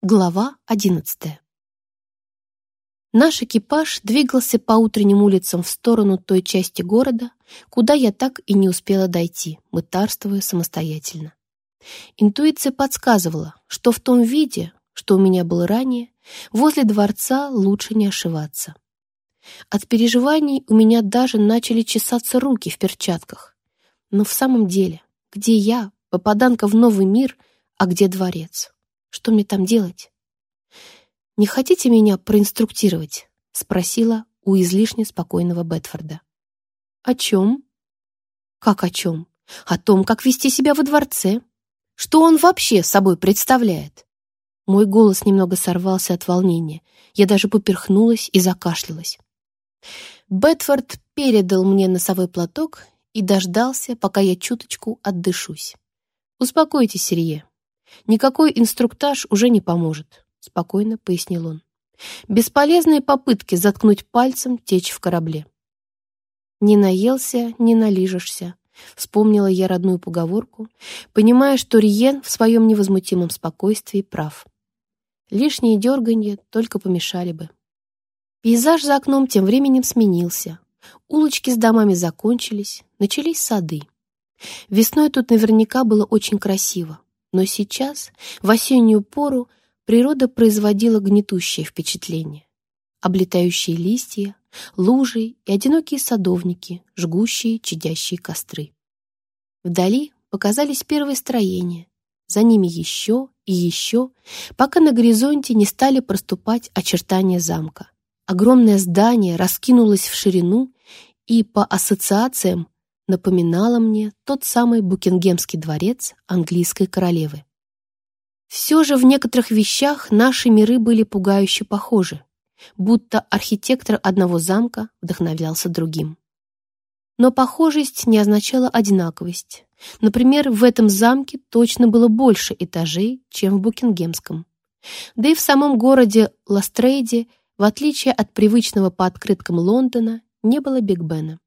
Глава одиннадцатая. Наш экипаж двигался по утренним улицам в сторону той части города, куда я так и не успела дойти, мытарствуя самостоятельно. Интуиция подсказывала, что в том виде, что у меня было ранее, возле дворца лучше не ошиваться. От переживаний у меня даже начали чесаться руки в перчатках. Но в самом деле, где я, попаданка в новый мир, а где дворец? Что мне там делать? «Не хотите меня проинструктировать?» — спросила у излишне спокойного Бетфорда. «О чем?» «Как о чем? О том, как вести себя во дворце. Что он вообще собой представляет?» Мой голос немного сорвался от волнения. Я даже поперхнулась и закашлялась. Бетфорд передал мне носовой платок и дождался, пока я чуточку отдышусь. «Успокойтесь, Сирье. Никакой инструктаж уже не поможет, спокойно пояснил он. Бесполезные попытки заткнуть пальцем течь в корабле. Не наелся, не налижешься, вспомнила я родную поговорку, понимая, что Риен в своем невозмутимом спокойствии прав. Лишние дерганье только помешали бы. Пейзаж за окном тем временем сменился. Улочки с домами закончились, начались сады. Весной тут наверняка было очень красиво. Но сейчас, в осеннюю пору, природа производила гнетущее впечатление. Облетающие листья, лужи и одинокие садовники, жгущие чадящие костры. Вдали показались первые строения, за ними еще и еще, пока на горизонте не стали проступать очертания замка. Огромное здание раскинулось в ширину и, по ассоциациям, напоминала мне тот самый Букингемский дворец английской королевы. Все же в некоторых вещах наши миры были пугающе похожи, будто архитектор одного замка вдохновлялся другим. Но похожесть не означала одинаковость. Например, в этом замке точно было больше этажей, чем в Букингемском. Да и в самом городе Ластрейде, в отличие от привычного по открыткам Лондона, не было Биг Бена.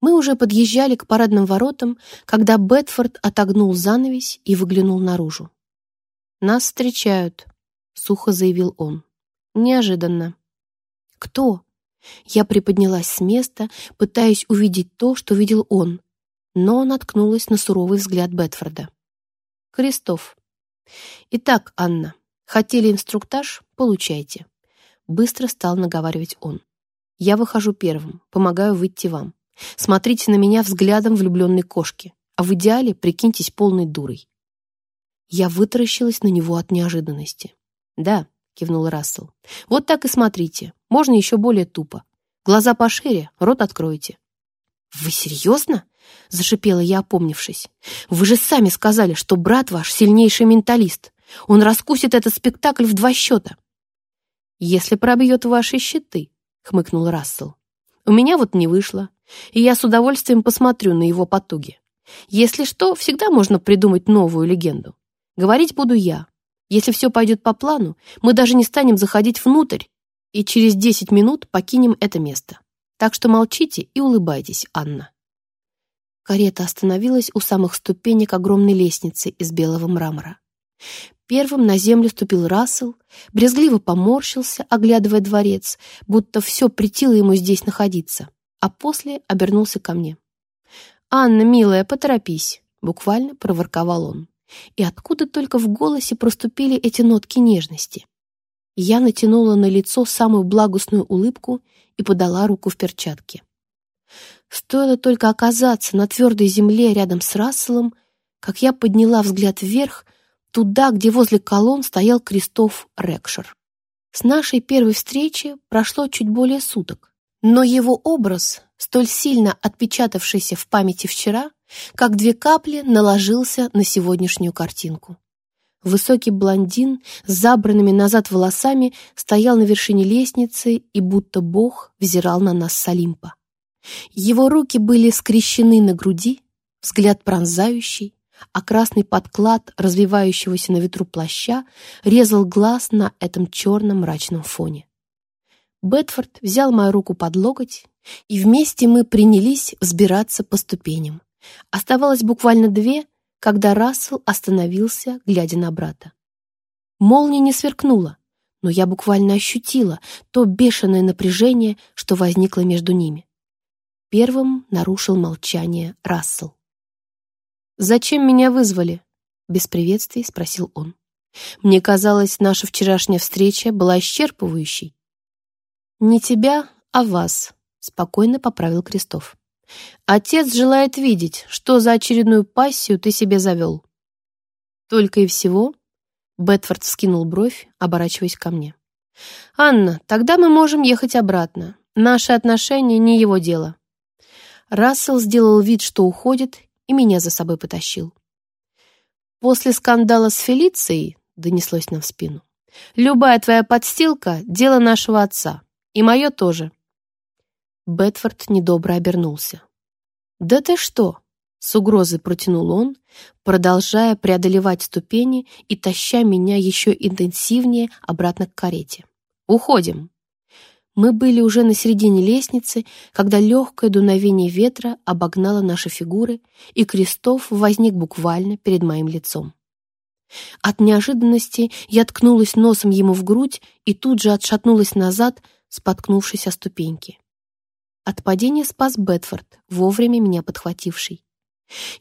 Мы уже подъезжали к парадным воротам, когда Бетфорд отогнул занавесь и выглянул наружу. «Нас встречают», — сухо заявил он. «Неожиданно». «Кто?» Я приподнялась с места, пытаясь увидеть то, что видел он, но наткнулась на суровый взгляд Бетфорда. «Крестов». «Итак, Анна, хотели инструктаж? Получайте». Быстро стал наговаривать он. «Я выхожу первым, помогаю выйти вам. Смотрите на меня взглядом влюбленной кошки, а в идеале прикиньтесь полной дурой. Я вытаращилась на него от неожиданности. «Да», — кивнул Рассел, — «вот так и смотрите. Можно еще более тупо. Глаза пошире, рот откройте». «Вы серьезно?» — зашипела я, опомнившись. «Вы же сами сказали, что брат ваш сильнейший менталист. Он раскусит этот спектакль в два счета». «Если пробьет ваши щиты», — хмыкнул Рассел. «У меня вот не вышло и я с удовольствием посмотрю на его потуги. Если что, всегда можно придумать новую легенду. Говорить буду я. Если все пойдет по плану, мы даже не станем заходить внутрь и через 10 минут покинем это место. Так что молчите и улыбайтесь, Анна. Карета остановилась у самых ступенек огромной лестницы из белого мрамора. Первым на землю ступил Рассел, брезгливо поморщился, оглядывая дворец, будто все притило ему здесь находиться а после обернулся ко мне. «Анна, милая, поторопись!» — буквально проворковал он. И откуда только в голосе проступили эти нотки нежности? Я натянула на лицо самую благостную улыбку и подала руку в перчатке. Стоило только оказаться на твердой земле рядом с Расселом, как я подняла взгляд вверх, туда, где возле колонн стоял Крестов Рекшер. С нашей первой встречи прошло чуть более суток. Но его образ, столь сильно отпечатавшийся в памяти вчера, как две капли наложился на сегодняшнюю картинку. Высокий блондин с забранными назад волосами стоял на вершине лестницы и будто бог взирал на нас с Олимпа. Его руки были скрещены на груди, взгляд пронзающий, а красный подклад развивающегося на ветру плаща резал глаз на этом черном мрачном фоне. Бетфорд взял мою руку под локоть, и вместе мы принялись взбираться по ступеням. Оставалось буквально две, когда Рассел остановился, глядя на брата. Молния не сверкнула, но я буквально ощутила то бешеное напряжение, что возникло между ними. Первым нарушил молчание Рассел. «Зачем меня вызвали?» — без приветствий спросил он. «Мне казалось, наша вчерашняя встреча была исчерпывающей». «Не тебя, а вас», — спокойно поправил Крестов. «Отец желает видеть, что за очередную пассию ты себе завел». «Только и всего?» — Бетфорд скинул бровь, оборачиваясь ко мне. «Анна, тогда мы можем ехать обратно. Наши отношения не его дело. Рассел сделал вид, что уходит, и меня за собой потащил. «После скандала с Фелицией», — донеслось нам в спину, «любая твоя подстилка — дело нашего отца, и мое тоже». Бетфорд недобро обернулся. «Да ты что?» — с угрозой протянул он, продолжая преодолевать ступени и таща меня еще интенсивнее обратно к карете. «Уходим!» Мы были уже на середине лестницы, когда легкое дуновение ветра обогнало наши фигуры, и Крестов возник буквально перед моим лицом. От неожиданности я ткнулась носом ему в грудь и тут же отшатнулась назад, споткнувшись о ступеньки. От падения спас Бетфорд, вовремя меня подхвативший.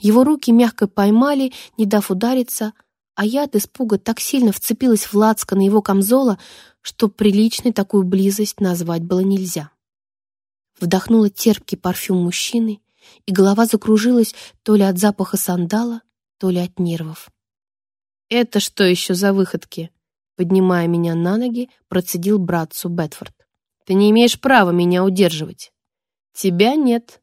Его руки мягко поймали, не дав удариться, а я от испуга так сильно вцепилась в лацко на его камзола, что приличной такую близость назвать было нельзя. Вдохнула терпкий парфюм мужчины, и голова закружилась то ли от запаха сандала, то ли от нервов. «Это что еще за выходки?» Поднимая меня на ноги, процедил братцу Бетфорд. «Ты не имеешь права меня удерживать». «Тебя нет».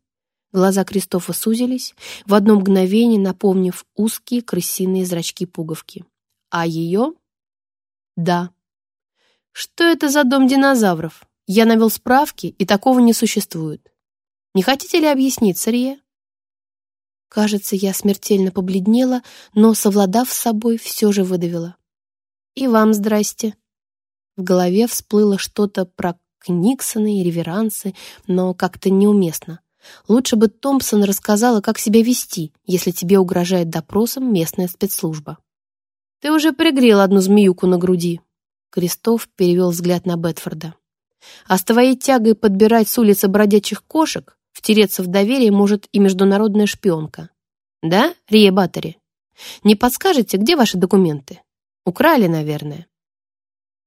Глаза Кристофа сузились, в одно мгновение напомнив узкие крысиные зрачки-пуговки. «А ее?» «Да», что это за дом динозавров? Я навел справки, и такого не существует. Не хотите ли объяснить, Рия? Кажется, я смертельно побледнела, но, совладав с собой, все же выдавила. И вам здрасте. В голове всплыло что-то про Книксоны и реверансы, но как-то неуместно. Лучше бы Томпсон рассказала, как себя вести, если тебе угрожает допросом местная спецслужба. Ты уже пригрел одну змеюку на груди, Крестов перевел взгляд на Бетфорда. «А с твоей тягой подбирать с улицы бродячих кошек втереться в доверие может и международная шпионка. Да, Рия Баттери? Не подскажете, где ваши документы? Украли, наверное».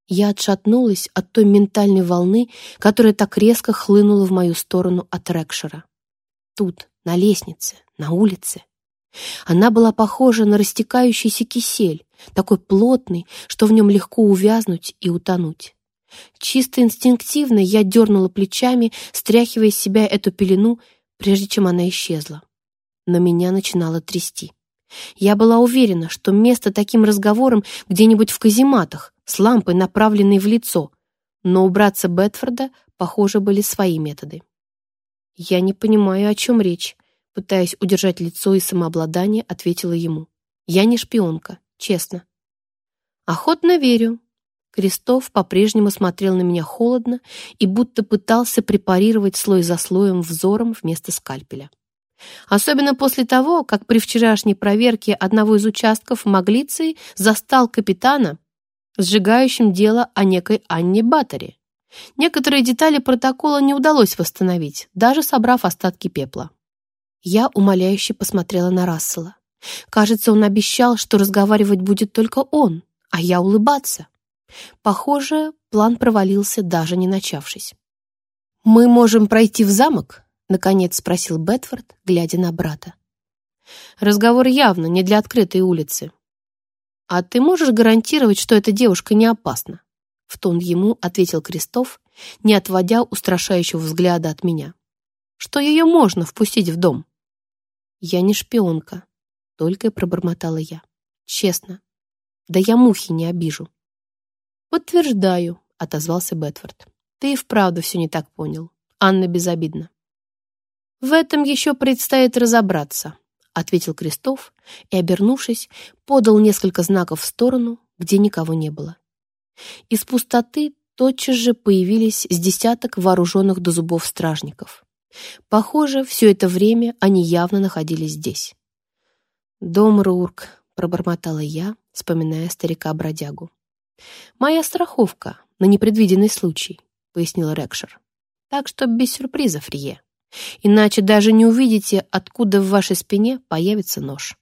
Я отшатнулась от той ментальной волны, которая так резко хлынула в мою сторону от Рекшера. Тут, на лестнице, на улице. Она была похожа на растекающийся кисель, такой плотный, что в нем легко увязнуть и утонуть. Чисто инстинктивно я дернула плечами, стряхивая с себя эту пелену, прежде чем она исчезла. Но меня начинало трясти. Я была уверена, что место таким разговорам где-нибудь в казематах, с лампой, направленной в лицо, но у братца Бетфорда, похоже, были свои методы. «Я не понимаю, о чем речь», пытаясь удержать лицо и самообладание, ответила ему. «Я не шпионка. Честно. Охотно верю. Крестов по-прежнему смотрел на меня холодно и будто пытался препарировать слой за слоем взором вместо скальпеля. Особенно после того, как при вчерашней проверке одного из участков в Маглиции застал капитана, сжигающим дело о некой Анне Батаре. Некоторые детали протокола не удалось восстановить, даже собрав остатки пепла. Я умоляюще посмотрела на Рассела. Кажется, он обещал, что разговаривать будет только он, а я улыбаться. Похоже, план провалился, даже не начавшись. «Мы можем пройти в замок?» — наконец спросил Бетфорд, глядя на брата. «Разговор явно не для открытой улицы. А ты можешь гарантировать, что эта девушка не опасна?» В тон ему ответил Крестов, не отводя устрашающего взгляда от меня. «Что ее можно впустить в дом?» «Я не шпионка», только и пробормотала я. Честно. Да я мухи не обижу. Подтверждаю, отозвался Бетфорд. Ты и вправду все не так понял. Анна безобидна. В этом еще предстоит разобраться, ответил Крестов и, обернувшись, подал несколько знаков в сторону, где никого не было. Из пустоты тотчас же появились с десяток вооруженных до зубов стражников. Похоже, все это время они явно находились здесь. «Дом Рурк», — пробормотала я, вспоминая старика-бродягу. «Моя страховка на непредвиденный случай», — пояснил Рекшер. «Так что без сюрпризов, Рие. Иначе даже не увидите, откуда в вашей спине появится нож».